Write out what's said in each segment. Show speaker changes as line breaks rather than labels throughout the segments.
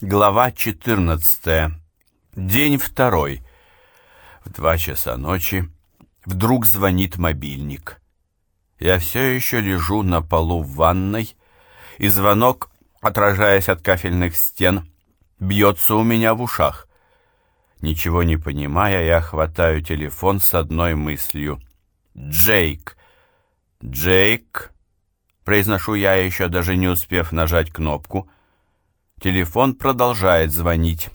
Глава 14. День второй. В два часа ночи вдруг звонит мобильник. Я все еще лежу на полу в ванной, и звонок, отражаясь от кафельных стен, бьется у меня в ушах. Ничего не понимая, я хватаю телефон с одной мыслью. «Джейк!» «Джейк!» Произношу я, еще даже не успев нажать кнопку — Телефон продолжает звонить.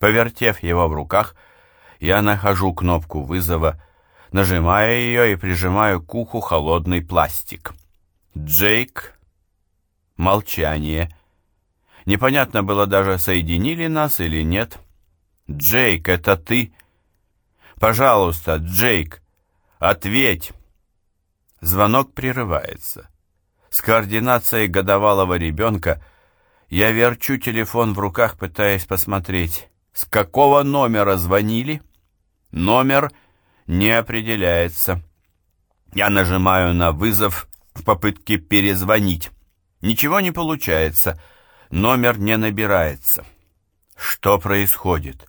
Повертев его в руках, я нахожу кнопку вызова, нажимаю ее и прижимаю к уху холодный пластик. Джейк. Молчание. Непонятно было даже, соединили нас или нет. Джейк, это ты? Пожалуйста, Джейк, ответь. Звонок прерывается. С координацией годовалого ребенка – я верчу телефон в руках, пытаясь посмотреть, с какого номера звонили. Номер не определяется. Я нажимаю на вызов в попытке перезвонить. Ничего не получается. Номер не набирается. Что происходит?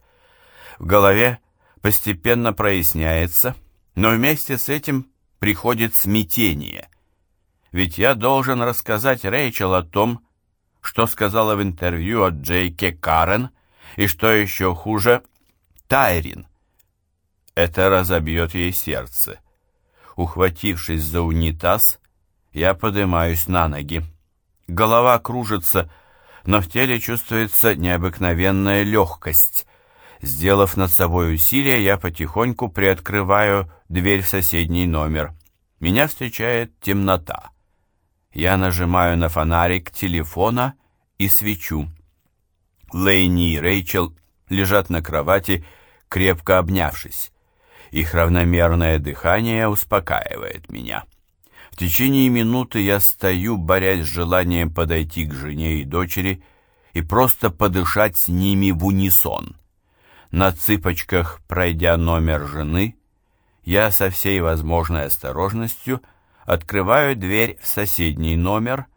В голове постепенно проясняется, но вместе с этим приходит смятение. Ведь я должен рассказать Рэйчел о том, что сказала в интервью от Джейке Карен, и что еще хуже, Тайрин. Это разобьет ей сердце. Ухватившись за унитаз, я поднимаюсь на ноги. Голова кружится, но в теле чувствуется необыкновенная легкость. Сделав над собой усилие, я потихоньку приоткрываю дверь в соседний номер. Меня встречает темнота. Я нажимаю на фонарик телефона и свечу. Лейни и Рэйчел лежат на кровати, крепко обнявшись. Их равномерное дыхание успокаивает меня. В течение минуты я стою, борясь с желанием подойти к жене и дочери и просто подышать с ними в унисон. На цыпочках, пройдя номер жены, я со всей возможной осторожностью – Открываю дверь в соседний номер,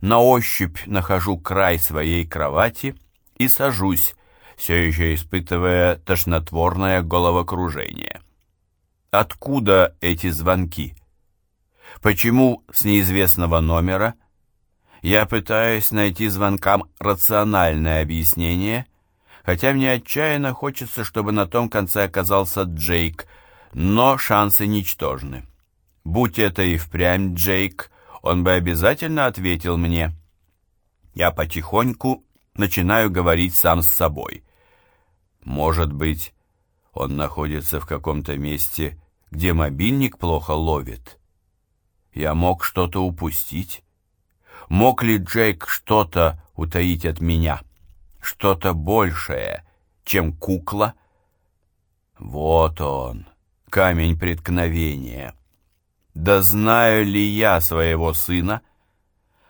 на ощупь нахожу край своей кровати и сажусь, все еще испытывая тошнотворное головокружение. Откуда эти звонки? Почему с неизвестного номера? Я пытаюсь найти звонкам рациональное объяснение, хотя мне отчаянно хочется, чтобы на том конце оказался Джейк, но шансы ничтожны. Будь это и впрямь Джейк, он бы обязательно ответил мне. Я потихоньку начинаю говорить сам с собой. Может быть, он находится в каком-то месте, где мобильник плохо ловит. Я мог что-то упустить? Мог ли Джейк что-то утаить от меня? Что-то большее, чем кукла? Вот он, камень преткновения. Да знаю ли я своего сына?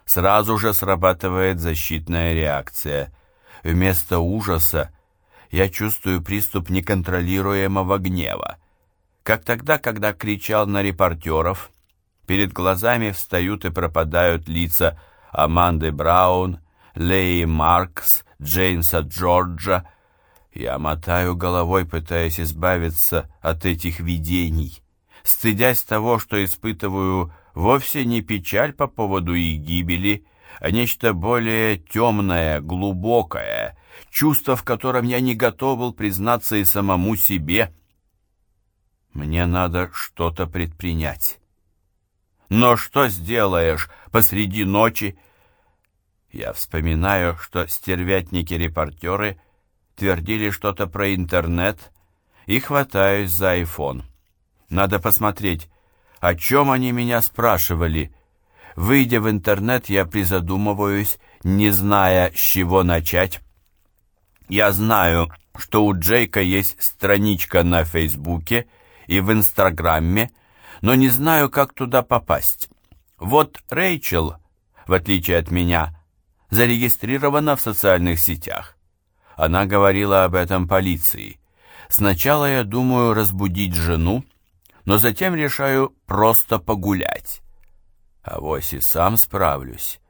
Сразу же срабатывает защитная реакция. Вместо ужаса я чувствую приступ неконтролируемого гнева. Как тогда, когда кричал на репортеров. Перед глазами встают и пропадают лица Аманды Браун, Леи Маркс, Джеймса Джорджа. Я мотаю головой, пытаясь избавиться от этих видений стыдясь того, что испытываю вовсе не печаль по поводу их гибели, а нечто более темное, глубокое, чувство, в котором я не готов был признаться и самому себе. Мне надо что-то предпринять. Но что сделаешь посреди ночи? Я вспоминаю, что стервятники-репортеры твердили что-то про интернет и хватаюсь за айфон. Надо посмотреть, о чем они меня спрашивали. Выйдя в интернет, я призадумываюсь, не зная, с чего начать. Я знаю, что у Джейка есть страничка на Фейсбуке и в Инстаграме, но не знаю, как туда попасть. Вот Рэйчел, в отличие от меня, зарегистрирована в социальных сетях. Она говорила об этом полиции. Сначала я думаю разбудить жену, но затем решаю просто погулять. А вось и сам справлюсь.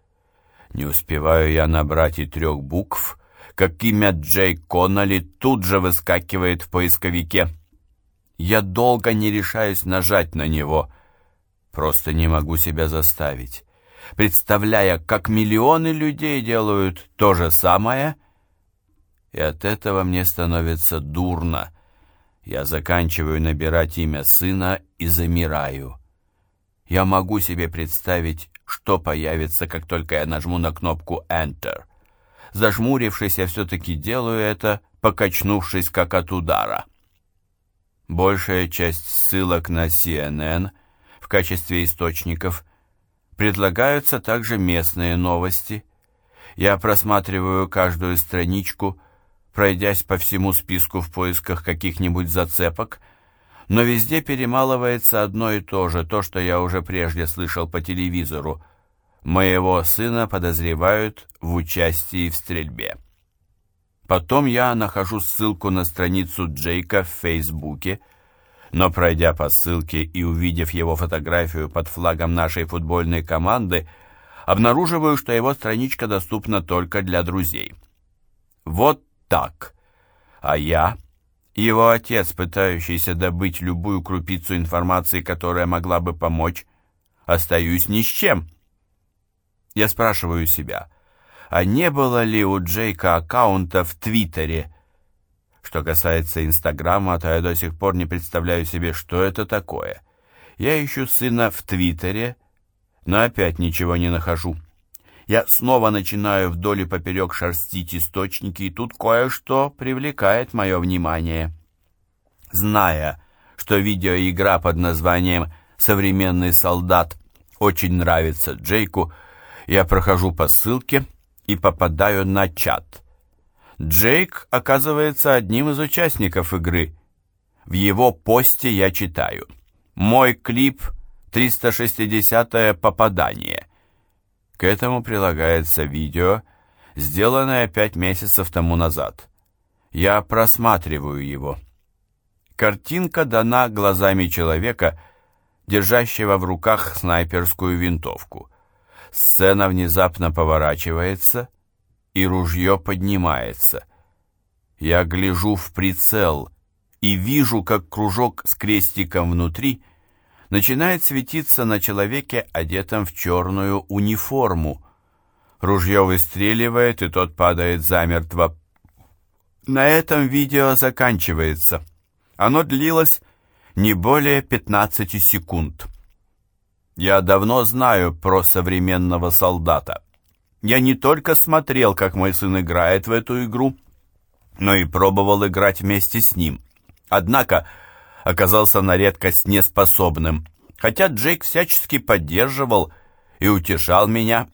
Не успеваю я набрать и трех букв, как имя Джей Конноли тут же выскакивает в поисковике. Я долго не решаюсь нажать на него, просто не могу себя заставить, представляя, как миллионы людей делают то же самое, и от этого мне становится дурно. Я заканчиваю набирать имя сына и замираю. Я могу себе представить, что появится, как только я нажму на кнопку Enter. Зажмурившись, я все-таки делаю это, покачнувшись как от удара. Большая часть ссылок на CNN в качестве источников предлагаются также местные новости. Я просматриваю каждую страничку, пройдясь по всему списку в поисках каких-нибудь зацепок, но везде перемалывается одно и то же, то, что я уже прежде слышал по телевизору. Моего сына подозревают в участии в стрельбе. Потом я нахожу ссылку на страницу Джейка в Фейсбуке, но пройдя по ссылке и увидев его фотографию под флагом нашей футбольной команды, обнаруживаю, что его страничка доступна только для друзей. Вот так. А я, его отец, пытающийся добыть любую крупицу информации, которая могла бы помочь, остаюсь ни с чем. Я спрашиваю себя, а не было ли у Джейка аккаунта в Твиттере? Что касается Инстаграма, то я до сих пор не представляю себе, что это такое. Я ищу сына в Твиттере, но опять ничего не нахожу. Я снова начинаю вдоль и поперек шерстить источники, и тут кое-что привлекает мое внимание. Зная, что видеоигра под названием «Современный солдат» очень нравится Джейку, я прохожу по ссылке и попадаю на чат. Джейк оказывается одним из участников игры. В его посте я читаю «Мой клип 360-е попадание». К этому прилагается видео, сделанное пять месяцев тому назад. Я просматриваю его. Картинка дана глазами человека, держащего в руках снайперскую винтовку. Сцена внезапно поворачивается, и ружье поднимается. Я гляжу в прицел и вижу, как кружок с крестиком внутри начинает светиться на человеке, одетом в черную униформу. Ружье выстреливает, и тот падает замертво. На этом видео заканчивается. Оно длилось не более 15 секунд. Я давно знаю про современного солдата. Я не только смотрел, как мой сын играет в эту игру, но и пробовал играть вместе с ним. Однако оказался на редкость неспособным, хотя Джейк всячески поддерживал и утешал меня.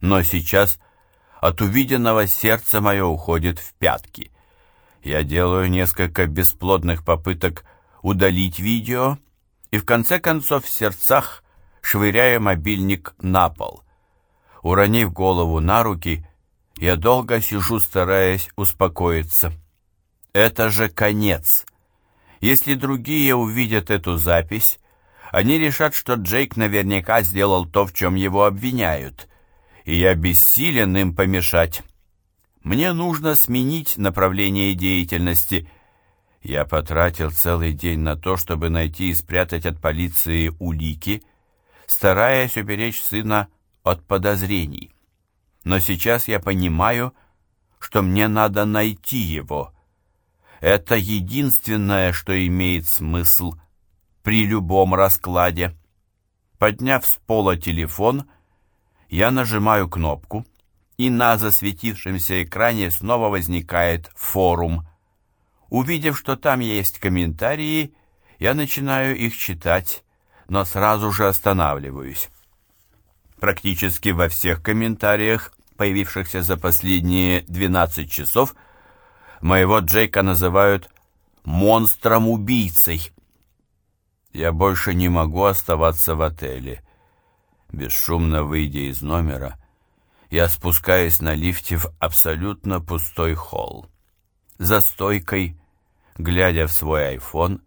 Но сейчас от увиденного сердце мое уходит в пятки. Я делаю несколько бесплодных попыток удалить видео и в конце концов в сердцах швыряю мобильник на пол. Уронив голову на руки, я долго сижу, стараясь успокоиться. Это же конец. Если другие увидят эту запись, они решат, что Джейк наверняка сделал то, в чем его обвиняют, и я бессилен им помешать. Мне нужно сменить направление деятельности. Я потратил целый день на то, чтобы найти и спрятать от полиции улики, стараясь уберечь сына от подозрений. Но сейчас я понимаю, что мне надо найти его. Это единственное, что имеет смысл при любом раскладе. Подняв с пола телефон, я нажимаю кнопку, и на засветившемся экране снова возникает форум. Увидев, что там есть комментарии, я начинаю их читать, но сразу же останавливаюсь. Практически во всех комментариях, появившихся за последние 12 часов, моего Джейка называют «монстром-убийцей». Я больше не могу оставаться в отеле. Бесшумно выйдя из номера, я спускаюсь на лифте в абсолютно пустой холл. За стойкой, глядя в свой айфон,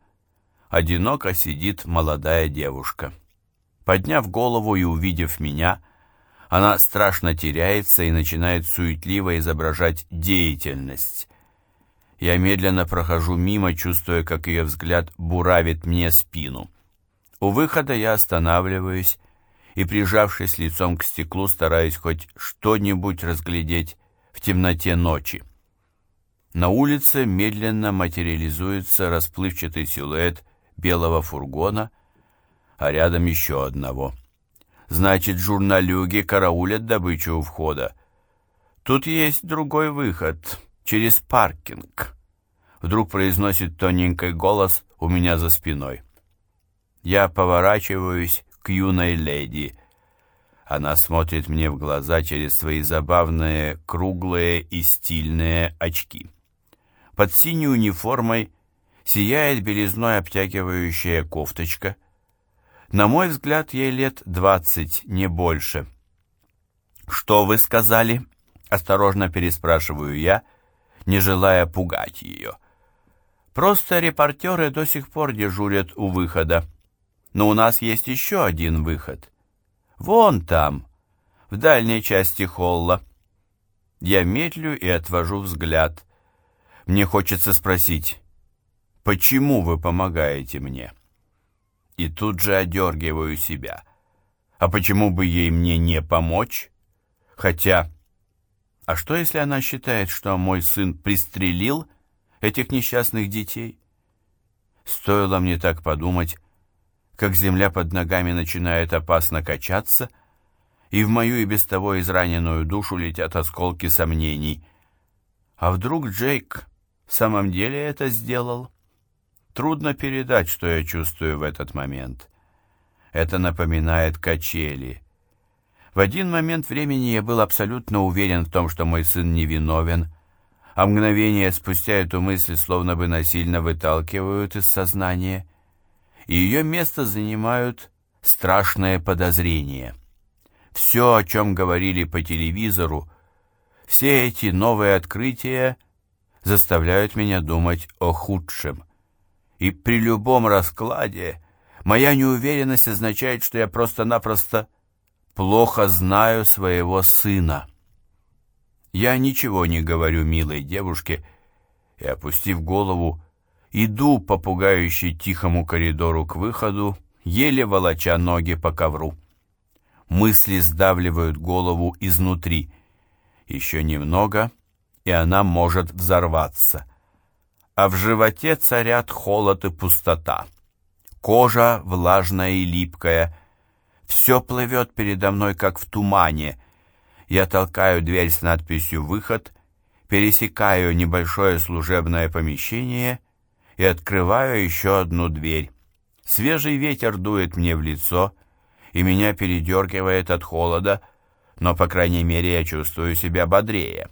одиноко сидит молодая девушка. Подняв голову и увидев меня, Она страшно теряется и начинает суетливо изображать деятельность. Я медленно прохожу мимо, чувствуя, как ее взгляд буравит мне спину. У выхода я останавливаюсь и, прижавшись лицом к стеклу, стараюсь хоть что-нибудь разглядеть в темноте ночи. На улице медленно материализуется расплывчатый силуэт белого фургона, а рядом еще одного — Значит, журналюги караулят добычу у входа. Тут есть другой выход, через паркинг. Вдруг произносит тоненький голос у меня за спиной. Я поворачиваюсь к юной леди. Она смотрит мне в глаза через свои забавные, круглые и стильные очки. Под синей униформой сияет белизной обтягивающая кофточка — на мой взгляд, ей лет двадцать, не больше. «Что вы сказали?» — осторожно переспрашиваю я, не желая пугать ее. «Просто репортеры до сих пор дежурят у выхода. Но у нас есть еще один выход. Вон там, в дальней части холла». Я медлю и отвожу взгляд. Мне хочется спросить, «Почему вы помогаете мне?» и тут же одергиваю себя. А почему бы ей мне не помочь? Хотя, а что если она считает, что мой сын пристрелил этих несчастных детей? Стоило мне так подумать, как земля под ногами начинает опасно качаться, и в мою и без того израненную душу летят осколки сомнений. А вдруг Джейк в самом деле это сделал? Трудно передать, что я чувствую в этот момент. Это напоминает качели. В один момент времени я был абсолютно уверен в том, что мой сын невиновен, а мгновение спустя эту мысль словно бы насильно выталкивают из сознания, и ее место занимают страшные подозрения. Все, о чем говорили по телевизору, все эти новые открытия заставляют меня думать о худшем и при любом раскладе моя неуверенность означает, что я просто-напросто плохо знаю своего сына. Я ничего не говорю милой девушке и, опустив голову, иду по пугающей тихому коридору к выходу, еле волоча ноги по ковру. Мысли сдавливают голову изнутри. Еще немного, и она может взорваться — а в животе царят холод и пустота. Кожа влажная и липкая. Все плывет передо мной, как в тумане. Я толкаю дверь с надписью «Выход», пересекаю небольшое служебное помещение и открываю еще одну дверь. Свежий ветер дует мне в лицо, и меня передергивает от холода, но, по крайней мере, я чувствую себя бодрее.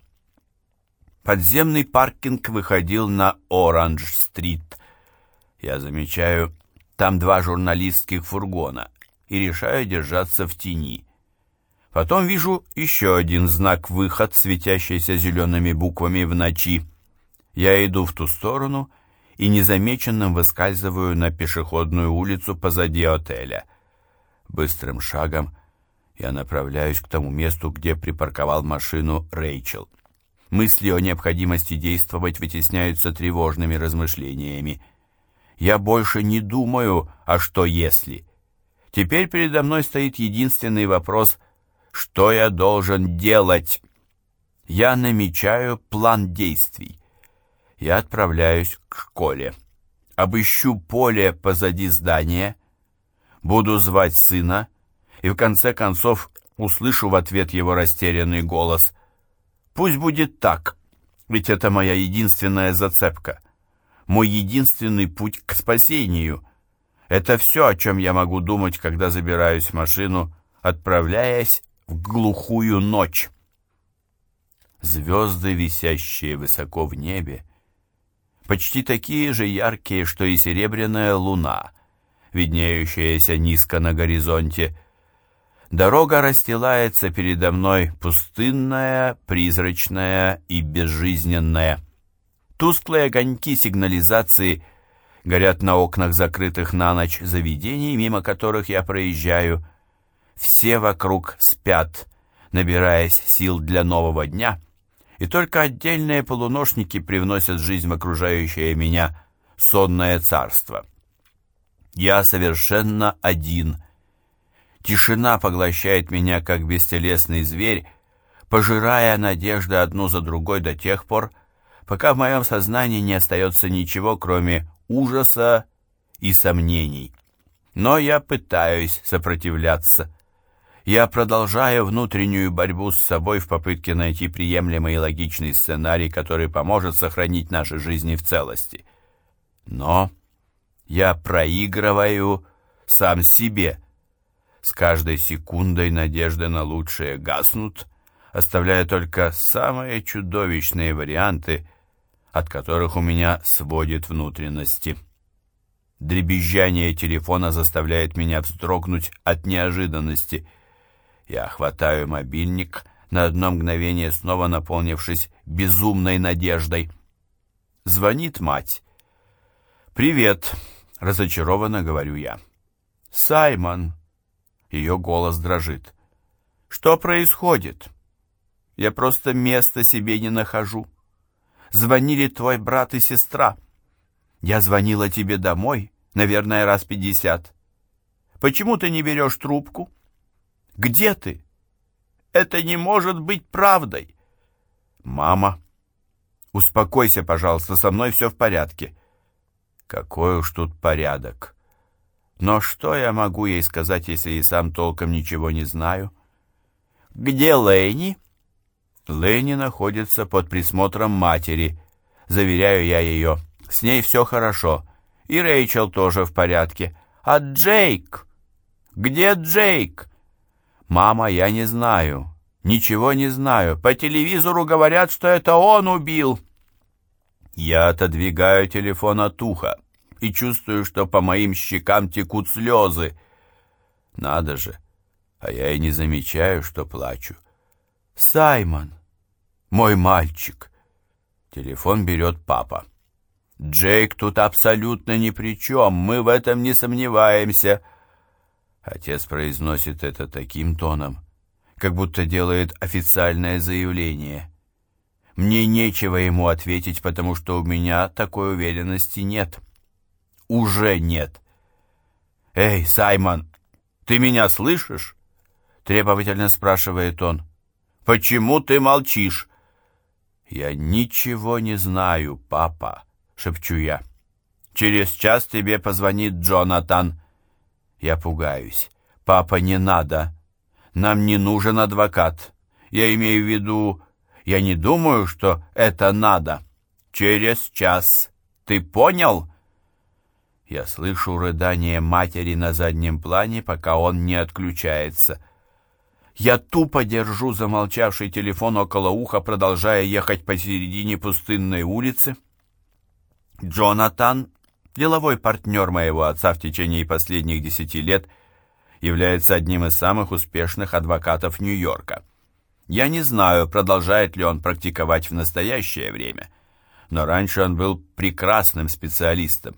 Подземный паркинг выходил на Оранж-стрит. Я замечаю, там два журналистских фургона и решаю держаться в тени. Потом вижу еще один знак «Выход», светящийся зелеными буквами в ночи. Я иду в ту сторону и незамеченным выскальзываю на пешеходную улицу позади отеля. Быстрым шагом я направляюсь к тому месту, где припарковал машину Рэйчел. Мысли о необходимости действовать вытесняются тревожными размышлениями. Я больше не думаю, а что если? Теперь передо мной стоит единственный вопрос, что я должен делать? Я намечаю план действий. Я отправляюсь к школе. Обыщу поле позади здания, буду звать сына, и в конце концов услышу в ответ его растерянный голос — Пусть будет так, ведь это моя единственная зацепка, мой единственный путь к спасению. Это все, о чем я могу думать, когда забираюсь в машину, отправляясь в глухую ночь. Звезды, висящие высоко в небе, почти такие же яркие, что и серебряная луна, виднеющаяся низко на горизонте, Дорога расстилается передо мной пустынная, призрачная и безжизненная. Тусклые огоньки сигнализации горят на окнах закрытых на ночь заведений, мимо которых я проезжаю. Все вокруг спят, набираясь сил для нового дня, и только отдельные полуношники привносят жизнь в окружающее меня сонное царство. Я совершенно один. Тишина поглощает меня, как бестелесный зверь, пожирая надежды одну за другой до тех пор, пока в моем сознании не остается ничего, кроме ужаса и сомнений. Но я пытаюсь сопротивляться. Я продолжаю внутреннюю борьбу с собой в попытке найти приемлемый и логичный сценарий, который поможет сохранить наши жизни в целости. Но я проигрываю сам себе. С каждой секундой надежды на лучшее гаснут, оставляя только самые чудовищные варианты, от которых у меня сводит внутренности. Дребезжание телефона заставляет меня вздрогнуть от неожиданности. Я хватаю мобильник, на одно мгновение снова наполнившись безумной надеждой. Звонит мать. «Привет», — разочарованно говорю я. «Саймон!» Ее голос дрожит. «Что происходит?» «Я просто места себе не нахожу. Звонили твой брат и сестра. Я звонила тебе домой, наверное, раз пятьдесят. Почему ты не берешь трубку? Где ты? Это не может быть правдой!» «Мама!» «Успокойся, пожалуйста, со мной все в порядке». Какой уж тут порядок. Но что я могу ей сказать, если и сам толком ничего не знаю? Где Лэйни? Лэйни находится под присмотром матери. Заверяю я ее. С ней все хорошо. И Рэйчел тоже в порядке. А Джейк? Где Джейк? Мама, я не знаю. Ничего не знаю. По телевизору говорят, что это он убил. Я отодвигаю телефон от уха и чувствую, что по моим щекам текут слезы. Надо же, а я и не замечаю, что плачу. «Саймон, мой мальчик!» Телефон берет папа. «Джейк тут абсолютно ни при чем, мы в этом не сомневаемся». Отец произносит это таким тоном, как будто делает официальное заявление. Мне нечего ему ответить, потому что у меня такой уверенности нет. Уже нет. «Эй, Саймон, ты меня слышишь?» Требовательно спрашивает он. «Почему ты молчишь?» «Я ничего не знаю, папа», — шепчу я. «Через час тебе позвонит Джонатан». Я пугаюсь. «Папа, не надо. Нам не нужен адвокат. Я имею в виду, я не думаю, что это надо. Через час. Ты понял?» Я слышу рыдание матери на заднем плане, пока он не отключается. Я тупо держу замолчавший телефон около уха, продолжая ехать посередине пустынной улицы. Джонатан, деловой партнер моего отца в течение последних десяти лет, является одним из самых успешных адвокатов Нью-Йорка. Я не знаю, продолжает ли он практиковать в настоящее время, но раньше он был прекрасным специалистом.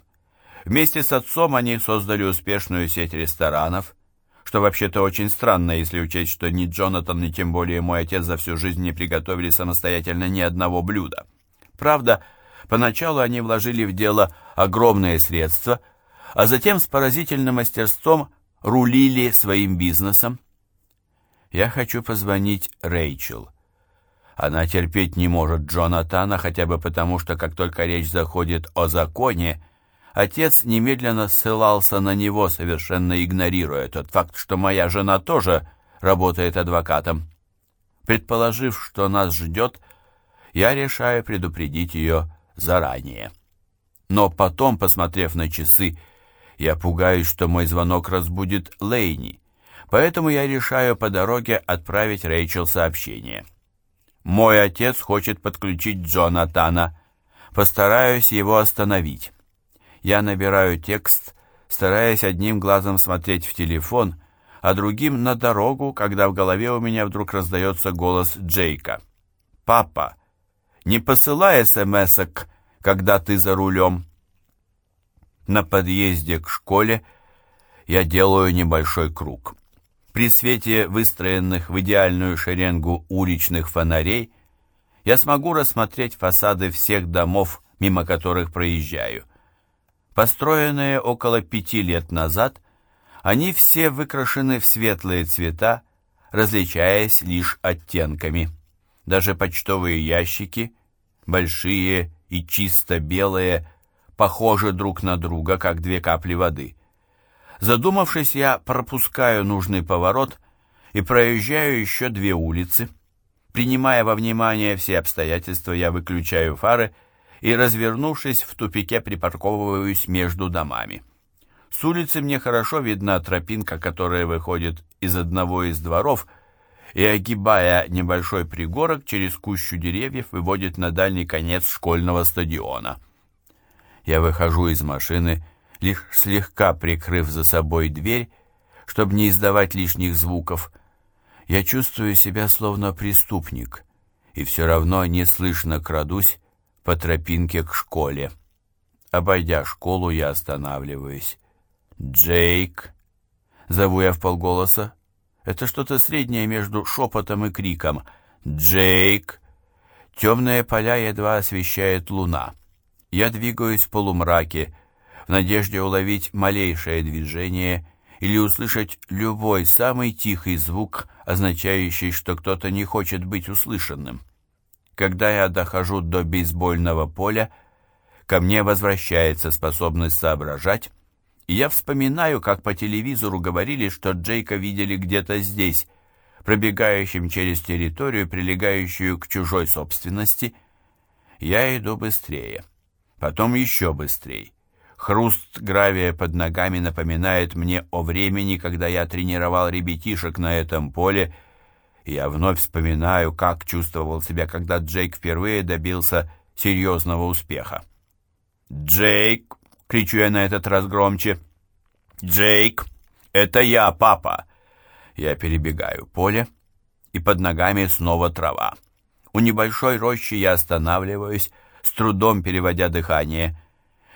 Вместе с отцом они создали успешную сеть ресторанов, что вообще-то очень странно, если учесть, что ни Джонатан, ни тем более мой отец за всю жизнь не приготовили самостоятельно ни одного блюда. Правда, поначалу они вложили в дело огромные средства, а затем с поразительным мастерством рулили своим бизнесом. Я хочу позвонить Рэйчел. Она терпеть не может Джонатана, хотя бы потому, что как только речь заходит о законе, отец немедленно ссылался на него, совершенно игнорируя тот факт, что моя жена тоже работает адвокатом. Предположив, что нас ждет, я решаю предупредить ее заранее. Но потом, посмотрев на часы, я пугаюсь, что мой звонок разбудит Лейни, Поэтому я решаю по дороге отправить Рэйчел сообщение. Мой отец хочет подключить Джонатана. Постараюсь его остановить. Я набираю текст, стараясь одним глазом смотреть в телефон, а другим на дорогу, когда в голове у меня вдруг раздается голос Джейка. «Папа, не посылай смс-ок, когда ты за рулем». На подъезде к школе я делаю небольшой круг. При свете выстроенных в идеальную шеренгу уличных фонарей я смогу рассмотреть фасады всех домов, мимо которых проезжаю. Построенные около пяти лет назад, они все выкрашены в светлые цвета, различаясь лишь оттенками. Даже почтовые ящики, большие и чисто белые, похожи друг на друга, как две капли воды. Задумавшись, я пропускаю нужный поворот и проезжаю еще две улицы. Принимая во внимание все обстоятельства, я выключаю фары и, развернувшись в тупике, припарковываюсь между домами. С улицы мне хорошо видна тропинка, которая выходит из одного из дворов и, огибая небольшой пригорок, через кущу деревьев выводит на дальний конец школьного стадиона. Я выхожу из машины, лишь слегка прикрыв за собой дверь, чтобы не издавать лишних звуков. Я чувствую себя словно преступник, и все равно неслышно крадусь по тропинке к школе. Обойдя школу, я останавливаюсь. «Джейк!» — зову я в полголоса. Это что-то среднее между шепотом и криком. «Джейк!» Темные поля едва освещает луна. Я двигаюсь в полумраке, в надежде уловить малейшее движение или услышать любой самый тихий звук, означающий, что кто-то не хочет быть услышанным. Когда я дохожу до бейсбольного поля, ко мне возвращается способность соображать, и я вспоминаю, как по телевизору говорили, что Джейка видели где-то здесь, пробегающим через территорию, прилегающую к чужой собственности. Я иду быстрее, потом еще быстрее. Хруст гравия под ногами напоминает мне о времени, когда я тренировал ребятишек на этом поле, я вновь вспоминаю, как чувствовал себя, когда Джейк впервые добился серьезного успеха. «Джейк!» — кричу я на этот раз громче. «Джейк! Это я, папа!» Я перебегаю поле, и под ногами снова трава. У небольшой рощи я останавливаюсь, с трудом переводя дыхание.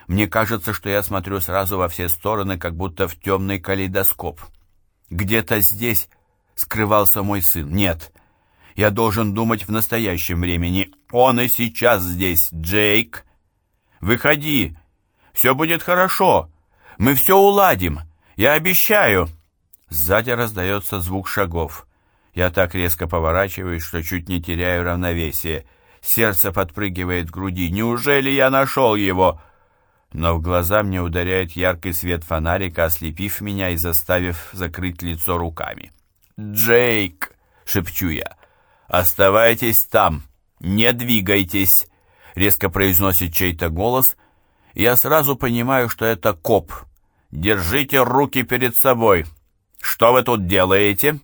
Мне кажется, что я смотрю сразу во все стороны, как будто в темный калейдоскоп. Где-то здесь скрывался мой сын. Нет, я должен думать в настоящем времени. Он и сейчас здесь, Джейк. Выходи, все будет хорошо. Мы все уладим, я обещаю. Сзади раздается звук шагов. Я так резко поворачиваюсь, что чуть не теряю равновесие. Сердце подпрыгивает в груди. Неужели я нашел его? Но в глаза мне ударяет яркий свет фонарика, ослепив меня и заставив закрыть лицо руками. «Джейк!» — шепчу я. «Оставайтесь там! Не двигайтесь!» — резко произносит чей-то голос. Я сразу понимаю, что это коп. «Держите руки перед собой! Что вы тут делаете?»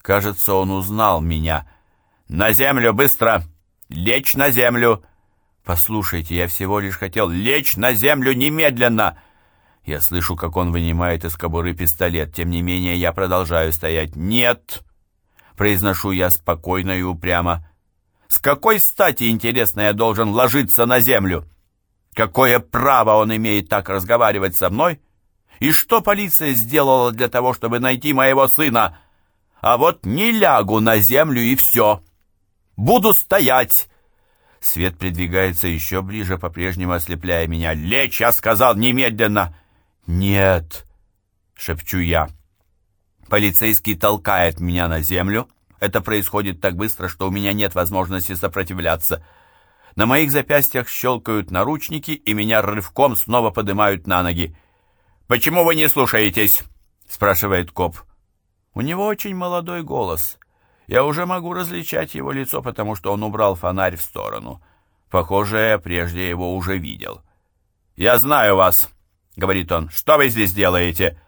Кажется, он узнал меня. «На землю, быстро! Лечь на землю!» «Послушайте, я всего лишь хотел лечь на землю немедленно!» Я слышу, как он вынимает из кобуры пистолет. Тем не менее, я продолжаю стоять. «Нет!» Произношу я спокойно и упрямо. «С какой стати, интересно, я должен ложиться на землю? Какое право он имеет так разговаривать со мной? И что полиция сделала для того, чтобы найти моего сына? А вот не лягу на землю и все. Буду стоять!» Свет придвигается еще ближе, по-прежнему ослепляя меня. «Лечь, я сказал, немедленно!» «Нет!» — шепчу я. Полицейский толкает меня на землю. Это происходит так быстро, что у меня нет возможности сопротивляться. На моих запястьях щелкают наручники, и меня рывком снова поднимают на ноги. «Почему вы не слушаетесь?» — спрашивает коп. У него очень молодой голос. Я уже могу различать его лицо, потому что он убрал фонарь в сторону. Похоже, я прежде его уже видел. «Я знаю вас!» — говорит он. «Что вы здесь делаете?»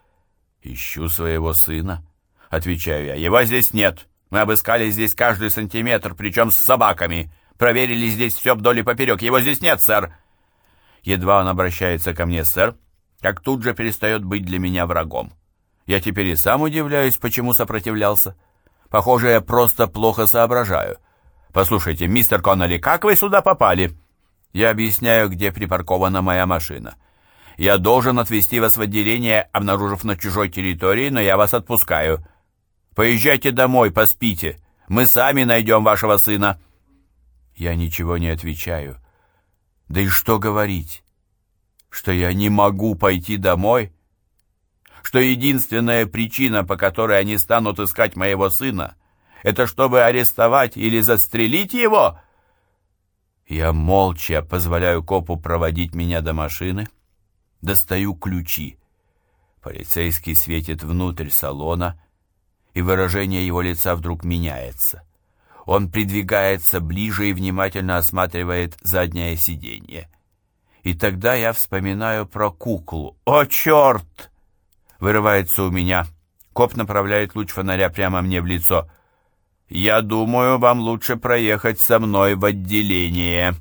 «Ищу своего сына», — отвечаю я. «Его здесь нет. Мы обыскали здесь каждый сантиметр, причем с собаками. Проверили здесь все вдоль и поперек. Его здесь нет, сэр». Едва он обращается ко мне, сэр, как тут же перестает быть для меня врагом. Я теперь и сам удивляюсь, почему сопротивлялся. Похоже, я просто плохо соображаю. Послушайте, мистер Коннелли, как вы сюда попали? Я объясняю, где припаркована моя машина. Я должен отвезти вас в отделение, обнаружив на чужой территории, но я вас отпускаю. Поезжайте домой, поспите. Мы сами найдем вашего сына». Я ничего не отвечаю. Да и что говорить? Что я не могу пойти домой? Что единственная причина, по которой они станут искать моего сына, это чтобы арестовать или застрелить его? Я молча позволяю копу проводить меня до машины, достаю ключи. Полицейский светит внутрь салона, и выражение его лица вдруг меняется. Он придвигается ближе и внимательно осматривает заднее сиденье. И тогда я вспоминаю про куклу. «О, черт!» — вырывается у меня. Коп направляет луч фонаря прямо мне в лицо. «Я думаю, вам лучше проехать со мной в отделение».